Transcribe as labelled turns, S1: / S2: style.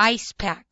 S1: ice pack.